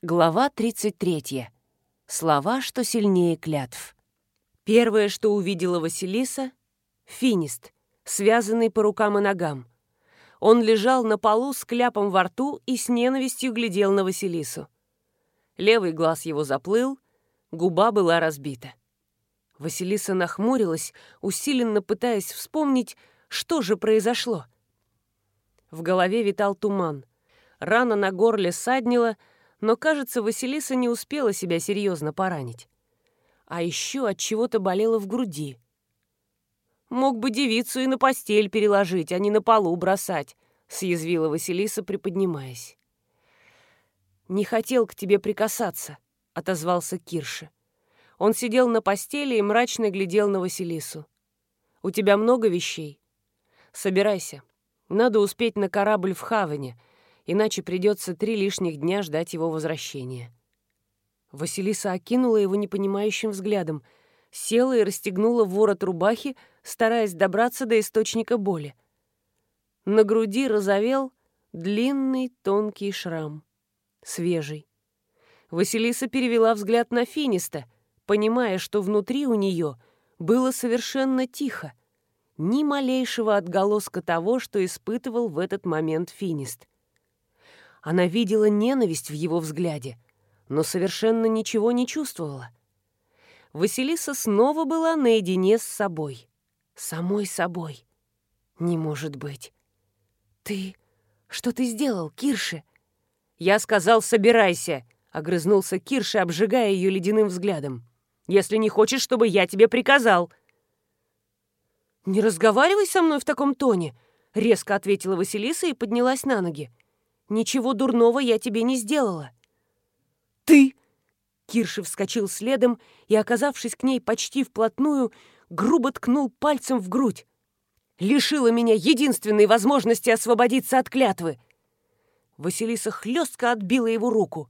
Глава 33. Слова, что сильнее клятв. Первое, что увидела Василиса — финист, связанный по рукам и ногам. Он лежал на полу с кляпом во рту и с ненавистью глядел на Василису. Левый глаз его заплыл, губа была разбита. Василиса нахмурилась, усиленно пытаясь вспомнить, что же произошло. В голове витал туман. Рана на горле саднила — но, кажется, Василиса не успела себя серьезно поранить. А еще от чего-то болело в груди. «Мог бы девицу и на постель переложить, а не на полу бросать», — съязвила Василиса, приподнимаясь. «Не хотел к тебе прикасаться», — отозвался Кирша. Он сидел на постели и мрачно глядел на Василису. «У тебя много вещей? Собирайся. Надо успеть на корабль в Хаване, иначе придется три лишних дня ждать его возвращения. Василиса окинула его непонимающим взглядом, села и расстегнула ворот рубахи, стараясь добраться до источника боли. На груди розовел длинный тонкий шрам, свежий. Василиса перевела взгляд на Финиста, понимая, что внутри у нее было совершенно тихо, ни малейшего отголоска того, что испытывал в этот момент Финист. Она видела ненависть в его взгляде, но совершенно ничего не чувствовала. Василиса снова была наедине с собой. Самой собой. Не может быть. «Ты... Что ты сделал, Кирше?» «Я сказал, собирайся!» — огрызнулся Кирше, обжигая ее ледяным взглядом. «Если не хочешь, чтобы я тебе приказал!» «Не разговаривай со мной в таком тоне!» — резко ответила Василиса и поднялась на ноги. Ничего дурного я тебе не сделала». «Ты!» Кирши вскочил следом и, оказавшись к ней почти вплотную, грубо ткнул пальцем в грудь. «Лишила меня единственной возможности освободиться от клятвы!» Василиса хлестко отбила его руку.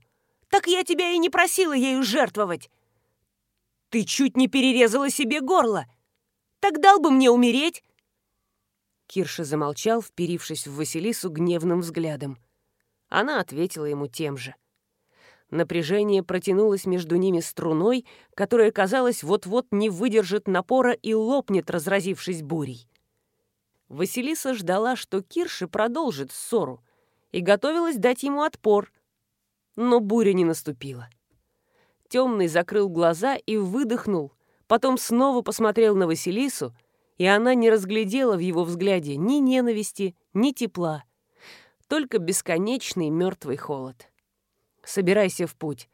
«Так я тебя и не просила ею жертвовать!» «Ты чуть не перерезала себе горло! Так дал бы мне умереть!» Кирша замолчал, вперившись в Василису гневным взглядом. Она ответила ему тем же. Напряжение протянулось между ними струной, которая, казалось, вот-вот не выдержит напора и лопнет, разразившись бурей. Василиса ждала, что Кирши продолжит ссору, и готовилась дать ему отпор. Но буря не наступила. Темный закрыл глаза и выдохнул, потом снова посмотрел на Василису, и она не разглядела в его взгляде ни ненависти, ни тепла только бесконечный мертвый холод. «Собирайся в путь.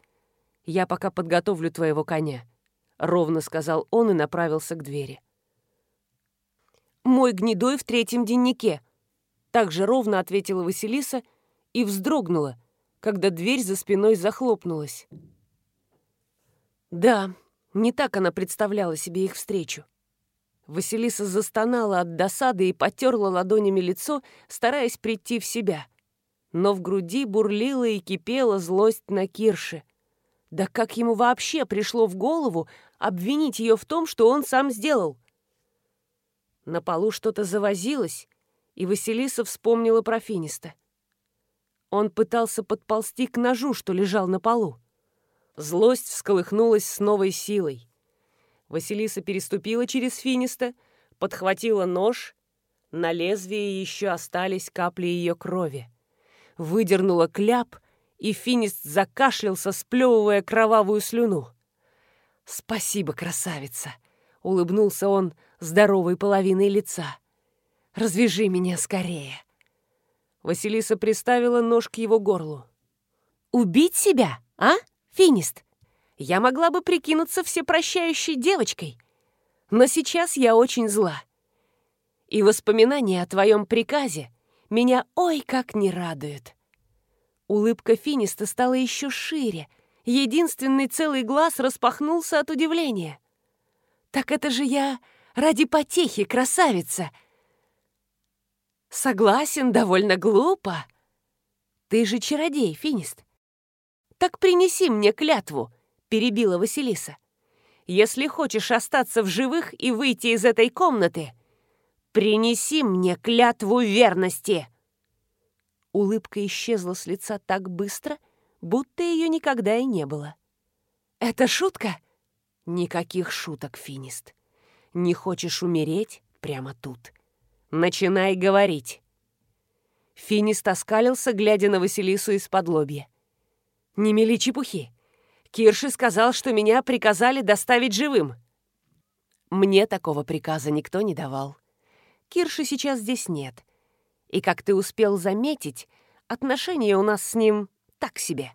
Я пока подготовлю твоего коня», — ровно сказал он и направился к двери. «Мой гнедой в третьем деннике», — так же ровно ответила Василиса и вздрогнула, когда дверь за спиной захлопнулась. Да, не так она представляла себе их встречу. Василиса застонала от досады и потерла ладонями лицо, стараясь прийти в себя. Но в груди бурлила и кипела злость на Кирше. Да как ему вообще пришло в голову обвинить ее в том, что он сам сделал? На полу что-то завозилось, и Василиса вспомнила про Финиста. Он пытался подползти к ножу, что лежал на полу. Злость всколыхнулась с новой силой. Василиса переступила через Финиста, подхватила нож. На лезвии еще остались капли ее крови. Выдернула кляп, и Финист закашлялся, сплевывая кровавую слюну. «Спасибо, красавица!» — улыбнулся он здоровой половиной лица. «Развяжи меня скорее!» Василиса приставила нож к его горлу. «Убить себя, а, Финист?» Я могла бы прикинуться всепрощающей девочкой. Но сейчас я очень зла. И воспоминания о твоем приказе меня ой как не радуют. Улыбка Финиста стала еще шире. Единственный целый глаз распахнулся от удивления. «Так это же я ради потехи, красавица!» «Согласен, довольно глупо. Ты же чародей, Финист. Так принеси мне клятву, — перебила Василиса. «Если хочешь остаться в живых и выйти из этой комнаты, принеси мне клятву верности!» Улыбка исчезла с лица так быстро, будто ее никогда и не было. «Это шутка?» «Никаких шуток, Финист. Не хочешь умереть? Прямо тут. Начинай говорить». Финист оскалился, глядя на Василису из-под лобья. «Не мели чепухи. Кирши сказал, что меня приказали доставить живым». «Мне такого приказа никто не давал. Кирши сейчас здесь нет. И, как ты успел заметить, отношения у нас с ним так себе».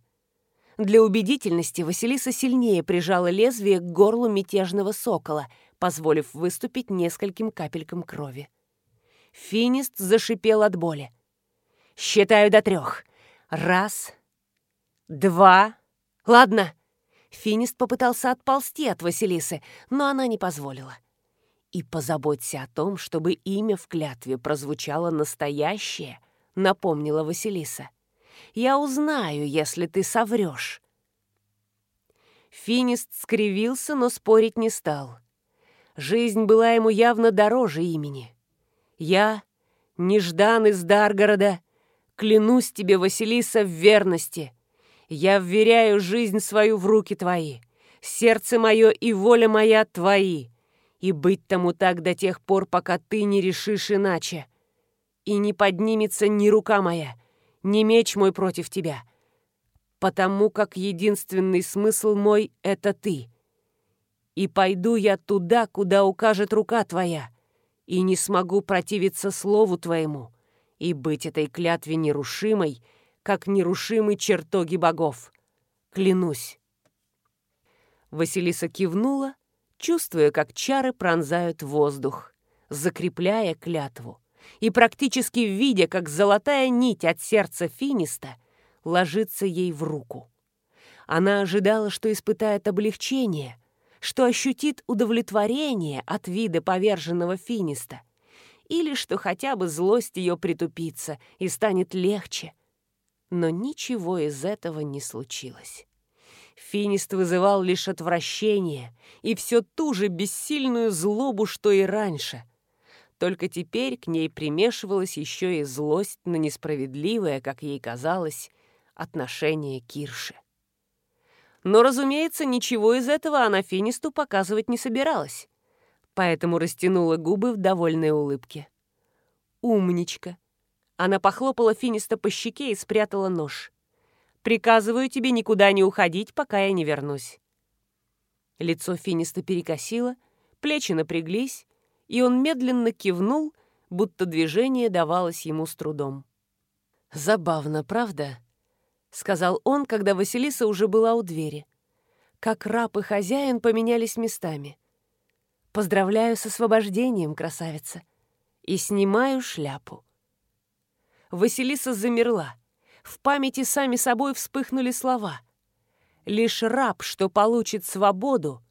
Для убедительности Василиса сильнее прижала лезвие к горлу мятежного сокола, позволив выступить нескольким капелькам крови. Финист зашипел от боли. «Считаю до трех. Раз, два... Ладно!» Финист попытался отползти от Василисы, но она не позволила. «И позаботься о том, чтобы имя в клятве прозвучало настоящее», — напомнила Василиса. Я узнаю, если ты соврешь». Финист скривился, но спорить не стал. Жизнь была ему явно дороже имени. «Я, Неждан из Даргорода, клянусь тебе, Василиса, в верности. Я вверяю жизнь свою в руки твои, сердце мое и воля моя твои, и быть тому так до тех пор, пока ты не решишь иначе. И не поднимется ни рука моя, не меч мой против тебя, потому как единственный смысл мой — это ты. И пойду я туда, куда укажет рука твоя, и не смогу противиться слову твоему и быть этой клятве нерушимой, как нерушимы чертоги богов. Клянусь». Василиса кивнула, чувствуя, как чары пронзают воздух, закрепляя клятву и практически видя, как золотая нить от сердца Финиста ложится ей в руку. Она ожидала, что испытает облегчение, что ощутит удовлетворение от вида поверженного Финиста, или что хотя бы злость ее притупится и станет легче. Но ничего из этого не случилось. Финист вызывал лишь отвращение и все ту же бессильную злобу, что и раньше, только теперь к ней примешивалась еще и злость на несправедливое, как ей казалось, отношение Кирши. Но, разумеется, ничего из этого она Финисту показывать не собиралась, поэтому растянула губы в довольной улыбке. «Умничка!» Она похлопала Финиста по щеке и спрятала нож. «Приказываю тебе никуда не уходить, пока я не вернусь». Лицо Финиста перекосило, плечи напряглись, и он медленно кивнул, будто движение давалось ему с трудом. «Забавно, правда?» — сказал он, когда Василиса уже была у двери. «Как раб и хозяин поменялись местами. Поздравляю с освобождением, красавица, и снимаю шляпу». Василиса замерла. В памяти сами собой вспыхнули слова. «Лишь раб, что получит свободу,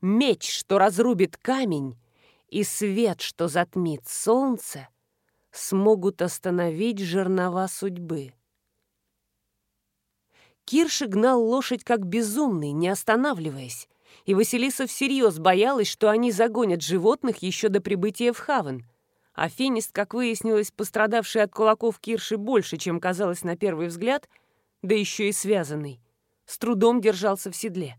меч, что разрубит камень, и свет, что затмит солнце, смогут остановить жернова судьбы. Кирши гнал лошадь как безумный, не останавливаясь, и Василиса всерьез боялась, что они загонят животных еще до прибытия в Хавен. А Финист, как выяснилось, пострадавший от кулаков Кирши больше, чем казалось на первый взгляд, да еще и связанный, с трудом держался в седле.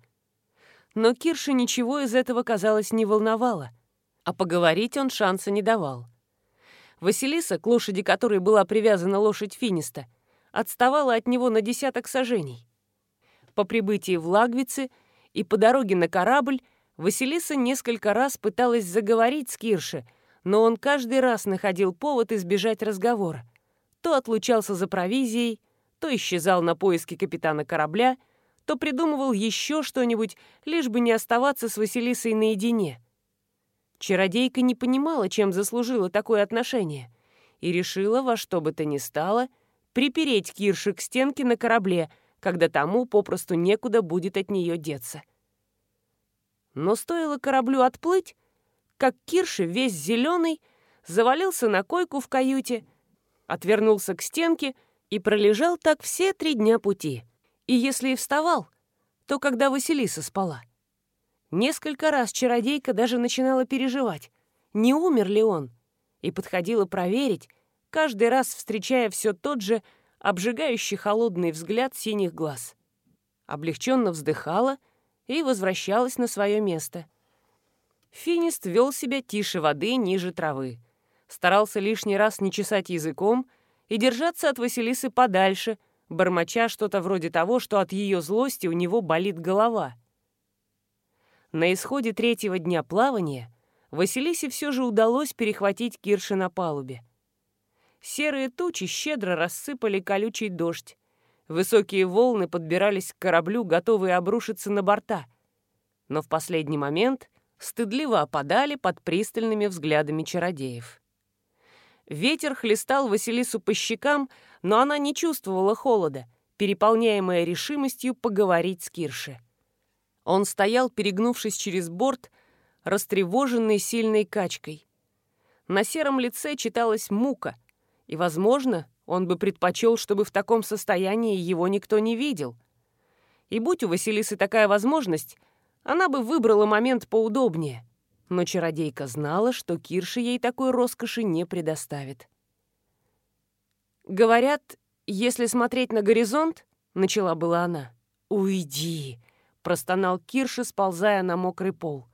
Но Кирши ничего из этого, казалось, не волновало — а поговорить он шанса не давал. Василиса, к лошади которой была привязана лошадь Финиста, отставала от него на десяток сажений. По прибытии в Лагвице и по дороге на корабль Василиса несколько раз пыталась заговорить с Кирше, но он каждый раз находил повод избежать разговора. То отлучался за провизией, то исчезал на поиски капитана корабля, то придумывал еще что-нибудь, лишь бы не оставаться с Василисой наедине. Чародейка не понимала, чем заслужила такое отношение, и решила во что бы то ни стало припереть Кирши к стенке на корабле, когда тому попросту некуда будет от нее деться. Но стоило кораблю отплыть, как Кирши, весь зеленый, завалился на койку в каюте, отвернулся к стенке и пролежал так все три дня пути. И если и вставал, то когда Василиса спала — Несколько раз чародейка даже начинала переживать, не умер ли он, и подходила проверить, каждый раз встречая все тот же обжигающий холодный взгляд синих глаз. облегченно вздыхала и возвращалась на свое место. Финист вел себя тише воды, ниже травы. Старался лишний раз не чесать языком и держаться от Василисы подальше, бормоча что-то вроде того, что от ее злости у него болит голова. На исходе третьего дня плавания Василисе все же удалось перехватить Кирши на палубе. Серые тучи щедро рассыпали колючий дождь. Высокие волны подбирались к кораблю, готовые обрушиться на борта. Но в последний момент стыдливо опадали под пристальными взглядами чародеев. Ветер хлестал Василису по щекам, но она не чувствовала холода, переполняемая решимостью поговорить с Кирше. Он стоял, перегнувшись через борт, растревоженный сильной качкой. На сером лице читалась мука, и, возможно, он бы предпочел, чтобы в таком состоянии его никто не видел. И будь у Василисы такая возможность, она бы выбрала момент поудобнее. Но чародейка знала, что Кирша ей такой роскоши не предоставит. «Говорят, если смотреть на горизонт», — начала была она. «Уйди», — простонал Кирша, сползая на мокрый пол.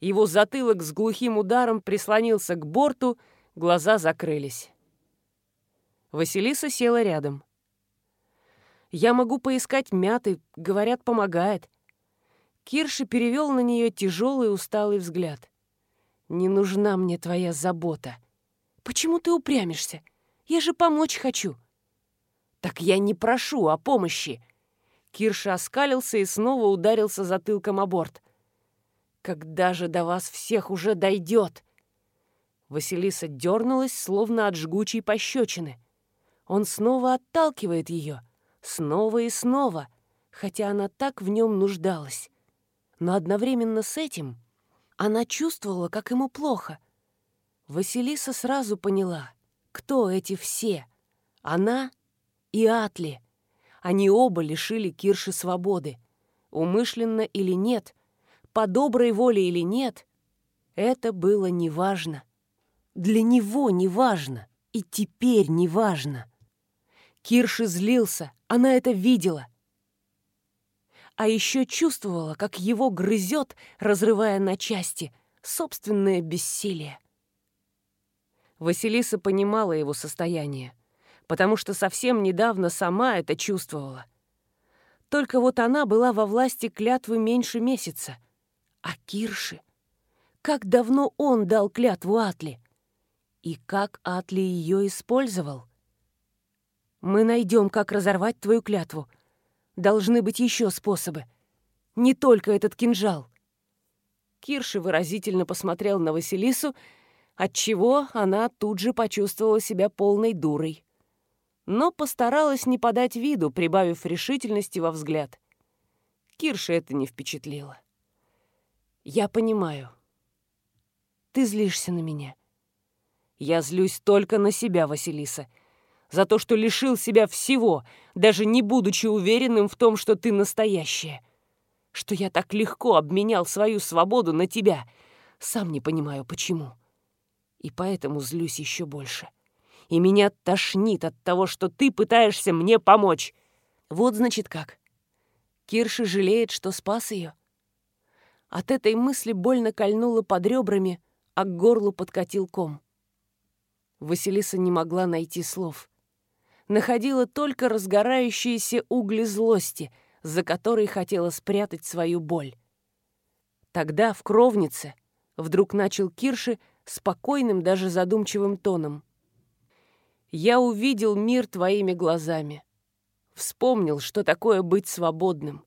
Его затылок с глухим ударом прислонился к борту, глаза закрылись. Василиса села рядом. «Я могу поискать мяты, говорят, помогает. Кирши перевел на нее тяжелый усталый взгляд. «Не нужна мне твоя забота. Почему ты упрямишься? Я же помочь хочу». «Так я не прошу о помощи». Кирша оскалился и снова ударился затылком о борт. «Когда же до вас всех уже дойдет?» Василиса дернулась, словно от жгучей пощечины. Он снова отталкивает ее, снова и снова, хотя она так в нем нуждалась но одновременно с этим она чувствовала, как ему плохо. Василиса сразу поняла, кто эти все. Она и Атли. Они оба лишили Кирши свободы. Умышленно или нет, по доброй воле или нет, это было неважно. Для него неважно, и теперь неважно. Кирши злился, она это видела — а еще чувствовала, как его грызет, разрывая на части, собственное бессилие. Василиса понимала его состояние, потому что совсем недавно сама это чувствовала. Только вот она была во власти клятвы меньше месяца. А Кирши? Как давно он дал клятву Атли? И как Атли ее использовал? «Мы найдем, как разорвать твою клятву», Должны быть еще способы. Не только этот кинжал. Кирши выразительно посмотрел на Василису, отчего она тут же почувствовала себя полной дурой. Но постаралась не подать виду, прибавив решительности во взгляд. Кирши это не впечатлило. «Я понимаю. Ты злишься на меня. Я злюсь только на себя, Василиса», за то, что лишил себя всего, даже не будучи уверенным в том, что ты настоящая. Что я так легко обменял свою свободу на тебя. Сам не понимаю, почему. И поэтому злюсь еще больше. И меня тошнит от того, что ты пытаешься мне помочь. Вот значит как. Кирши жалеет, что спас ее. От этой мысли больно кольнуло под ребрами, а к горлу подкатил ком. Василиса не могла найти слов находила только разгорающиеся угли злости, за которой хотела спрятать свою боль. Тогда в кровнице вдруг начал Кирши спокойным, даже задумчивым тоном. «Я увидел мир твоими глазами. Вспомнил, что такое быть свободным.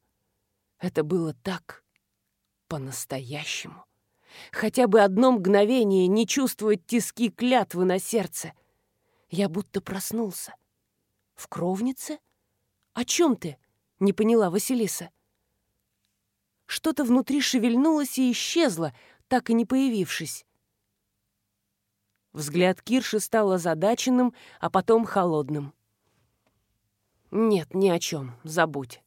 Это было так, по-настоящему. Хотя бы одно мгновение не чувствовать тиски клятвы на сердце. Я будто проснулся. «В кровнице? О чем ты?» — не поняла Василиса. Что-то внутри шевельнулось и исчезло, так и не появившись. Взгляд Кирши стал озадаченным, а потом холодным. «Нет, ни о чем, забудь».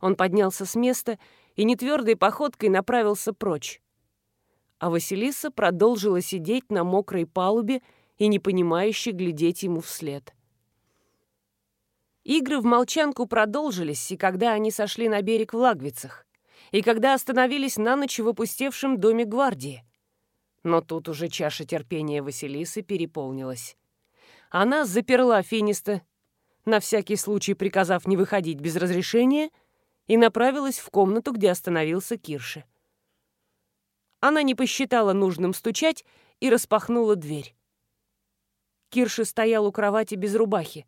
Он поднялся с места и нетвердой походкой направился прочь. А Василиса продолжила сидеть на мокрой палубе и непонимающе глядеть ему вслед. Игры в молчанку продолжились, и когда они сошли на берег в Лагвицах, и когда остановились на ночь в опустевшем доме гвардии. Но тут уже чаша терпения Василисы переполнилась. Она заперла Финиста, на всякий случай приказав не выходить без разрешения, и направилась в комнату, где остановился Кирше. Она не посчитала нужным стучать и распахнула дверь. Кирша стоял у кровати без рубахи.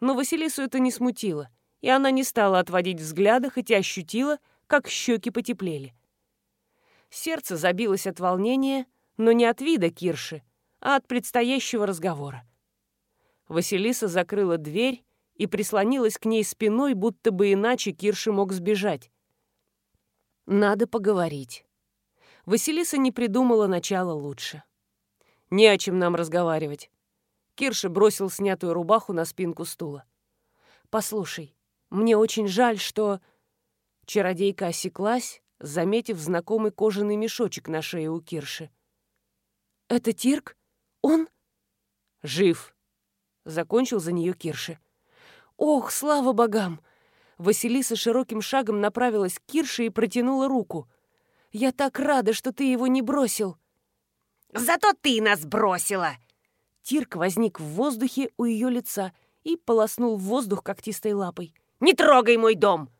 Но Василису это не смутило, и она не стала отводить взгляда, хотя ощутила, как щеки потеплели. Сердце забилось от волнения, но не от вида Кирши, а от предстоящего разговора. Василиса закрыла дверь и прислонилась к ней спиной, будто бы иначе Кирши мог сбежать. Надо поговорить. Василиса не придумала начала лучше. Не о чем нам разговаривать. Кирша бросил снятую рубаху на спинку стула. «Послушай, мне очень жаль, что...» Чародейка осеклась, заметив знакомый кожаный мешочек на шее у Кирши. «Это Тирк? Он?» «Жив», — закончил за нее Кирши. «Ох, слава богам!» Василиса широким шагом направилась к Кирше и протянула руку. «Я так рада, что ты его не бросил!» «Зато ты нас бросила!» Тирк возник в воздухе у ее лица и полоснул в воздух когтистой лапой. «Не трогай мой дом!»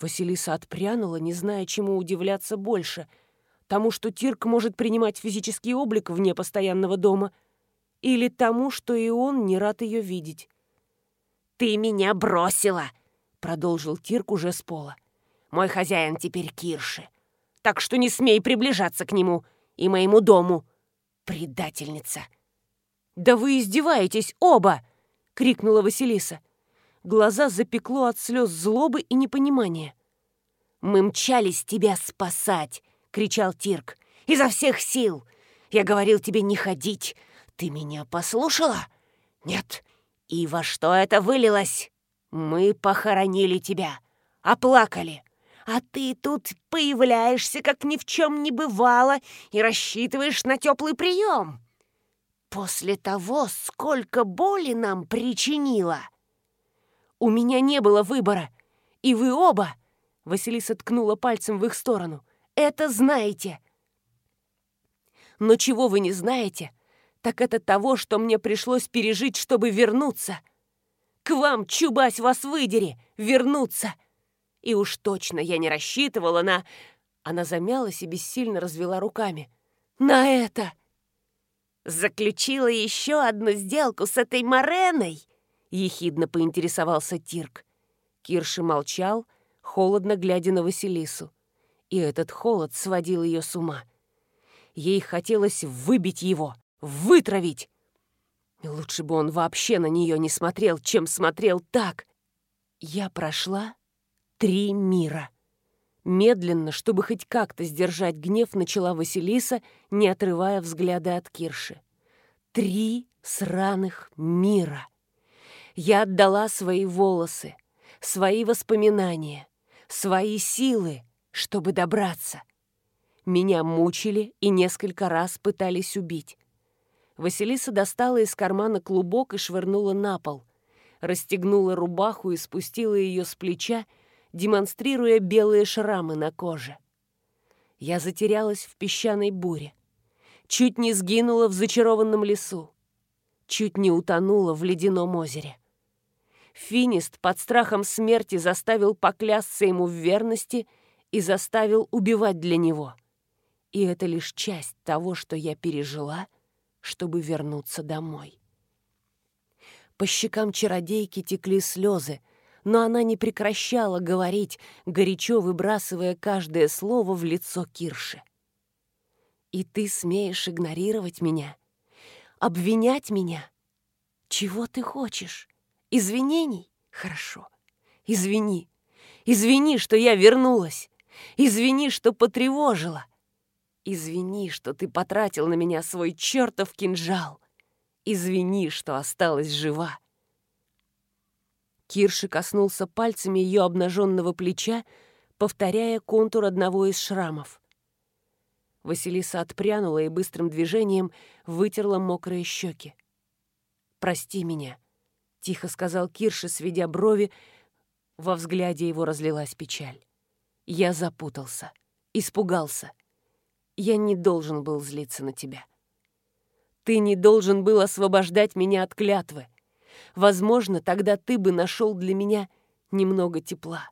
Василиса отпрянула, не зная, чему удивляться больше. Тому, что Тирк может принимать физический облик вне постоянного дома, или тому, что и он не рад ее видеть. «Ты меня бросила!» — продолжил Тирк уже с пола. «Мой хозяин теперь Кирши, так что не смей приближаться к нему и моему дому, предательница!» «Да вы издеваетесь оба!» — крикнула Василиса. Глаза запекло от слез злобы и непонимания. «Мы мчались тебя спасать!» — кричал Тирк. «Изо всех сил! Я говорил тебе не ходить. Ты меня послушала? Нет. И во что это вылилось? Мы похоронили тебя, оплакали. А ты тут появляешься, как ни в чем не бывало, и рассчитываешь на теплый прием. После того, сколько боли нам причинила. У меня не было выбора. И вы оба, Василиса ткнула пальцем в их сторону, это знаете. Но чего вы не знаете, так это того, что мне пришлось пережить, чтобы вернуться. К вам, чубась вас выдери, вернуться. И уж точно я не рассчитывала на... Она замялась и бессильно развела руками. На это! «Заключила еще одну сделку с этой Мореной?» — ехидно поинтересовался Тирк. Кирши молчал, холодно глядя на Василису. И этот холод сводил ее с ума. Ей хотелось выбить его, вытравить. Лучше бы он вообще на нее не смотрел, чем смотрел так. Я прошла три мира. Медленно, чтобы хоть как-то сдержать гнев, начала Василиса, не отрывая взгляда от Кирши. Три сраных мира. Я отдала свои волосы, свои воспоминания, свои силы, чтобы добраться. Меня мучили и несколько раз пытались убить. Василиса достала из кармана клубок и швырнула на пол. Расстегнула рубаху и спустила ее с плеча, демонстрируя белые шрамы на коже. Я затерялась в песчаной буре. Чуть не сгинула в зачарованном лесу. Чуть не утонула в ледяном озере. Финист под страхом смерти заставил поклясться ему в верности и заставил убивать для него. И это лишь часть того, что я пережила, чтобы вернуться домой. По щекам чародейки текли слезы, но она не прекращала говорить, горячо выбрасывая каждое слово в лицо Кирши. «И ты смеешь игнорировать меня? Обвинять меня? Чего ты хочешь? Извинений? Хорошо. Извини. Извини, что я вернулась. Извини, что потревожила. Извини, что ты потратил на меня свой чертов кинжал. Извини, что осталась жива. Кирши коснулся пальцами ее обнаженного плеча, повторяя контур одного из шрамов. Василиса отпрянула и быстрым движением вытерла мокрые щеки. «Прости меня. — тихо сказал Кирша, сведя брови. Во взгляде его разлилась печаль. Я запутался, испугался. Я не должен был злиться на тебя. Ты не должен был освобождать меня от клятвы. Возможно, тогда ты бы нашел для меня немного тепла.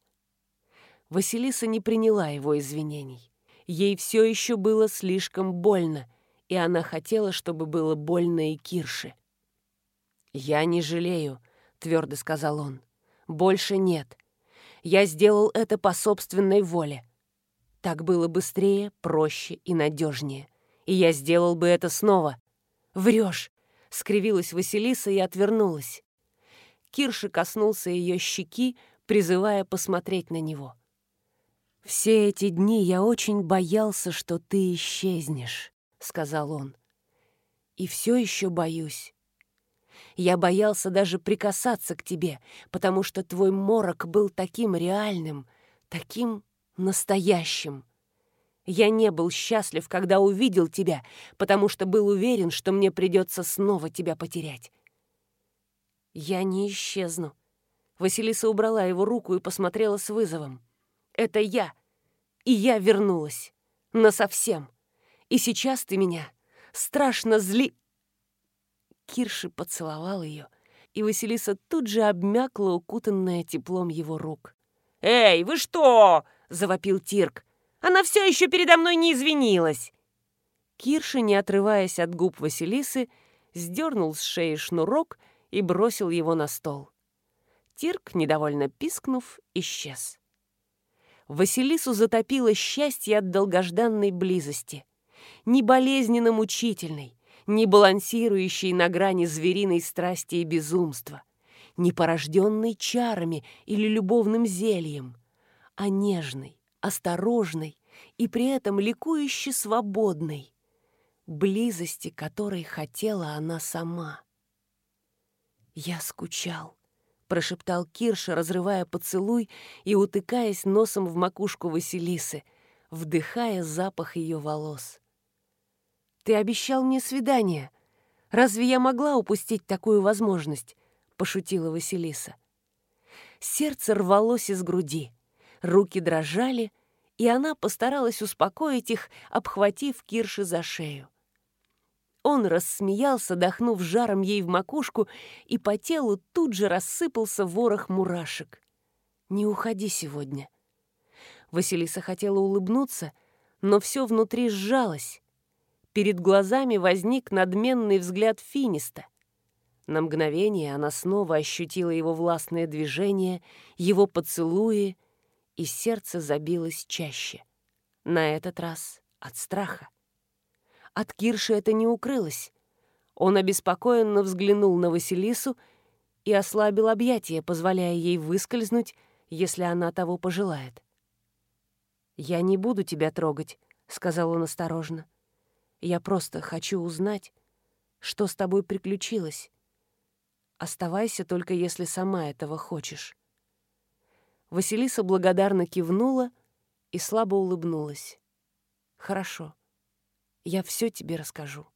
Василиса не приняла его извинений. Ей все еще было слишком больно, и она хотела, чтобы было больно и Кирше. «Я не жалею», — твердо сказал он. «Больше нет. Я сделал это по собственной воле. Так было быстрее, проще и надежнее. И я сделал бы это снова. Врешь!» — скривилась Василиса и отвернулась. Кирша коснулся ее щеки, призывая посмотреть на него. «Все эти дни я очень боялся, что ты исчезнешь», — сказал он. «И все еще боюсь. Я боялся даже прикасаться к тебе, потому что твой морок был таким реальным, таким настоящим. Я не был счастлив, когда увидел тебя, потому что был уверен, что мне придется снова тебя потерять. Я не исчезну. Василиса убрала его руку и посмотрела с вызовом. Это я. И я вернулась. Насовсем. И сейчас ты меня страшно зли... Кирши поцеловал ее, и Василиса тут же обмякла, укутанная теплом его рук. «Эй, вы что?» — завопил Тирк. «Она все еще передо мной не извинилась!» Кирша, не отрываясь от губ Василисы, сдернул с шеи шнурок и бросил его на стол. Тирк, недовольно пискнув, исчез. Василису затопило счастье от долгожданной близости. Не болезненно мучительной, не балансирующей на грани звериной страсти и безумства, не порожденной чарами или любовным зельем, а нежной, осторожной и при этом ликующе свободной, близости которой хотела она сама. «Я скучал», — прошептал Кирша, разрывая поцелуй и утыкаясь носом в макушку Василисы, вдыхая запах ее волос. Ты обещал мне свидание. Разве я могла упустить такую возможность?» — пошутила Василиса. Сердце рвалось из груди, руки дрожали, и она постаралась успокоить их, обхватив Кирши за шею. Он рассмеялся, дохнув жаром ей в макушку, и по телу тут же рассыпался ворох мурашек. «Не уходи сегодня». Василиса хотела улыбнуться, но все внутри сжалось. Перед глазами возник надменный взгляд Финиста. На мгновение она снова ощутила его властное движение, его поцелуи, и сердце забилось чаще. На этот раз от страха. От Кирши это не укрылось. Он обеспокоенно взглянул на Василису и ослабил объятия, позволяя ей выскользнуть, если она того пожелает. «Я не буду тебя трогать», — сказал он осторожно. Я просто хочу узнать, что с тобой приключилось. Оставайся только, если сама этого хочешь». Василиса благодарно кивнула и слабо улыбнулась. «Хорошо, я все тебе расскажу».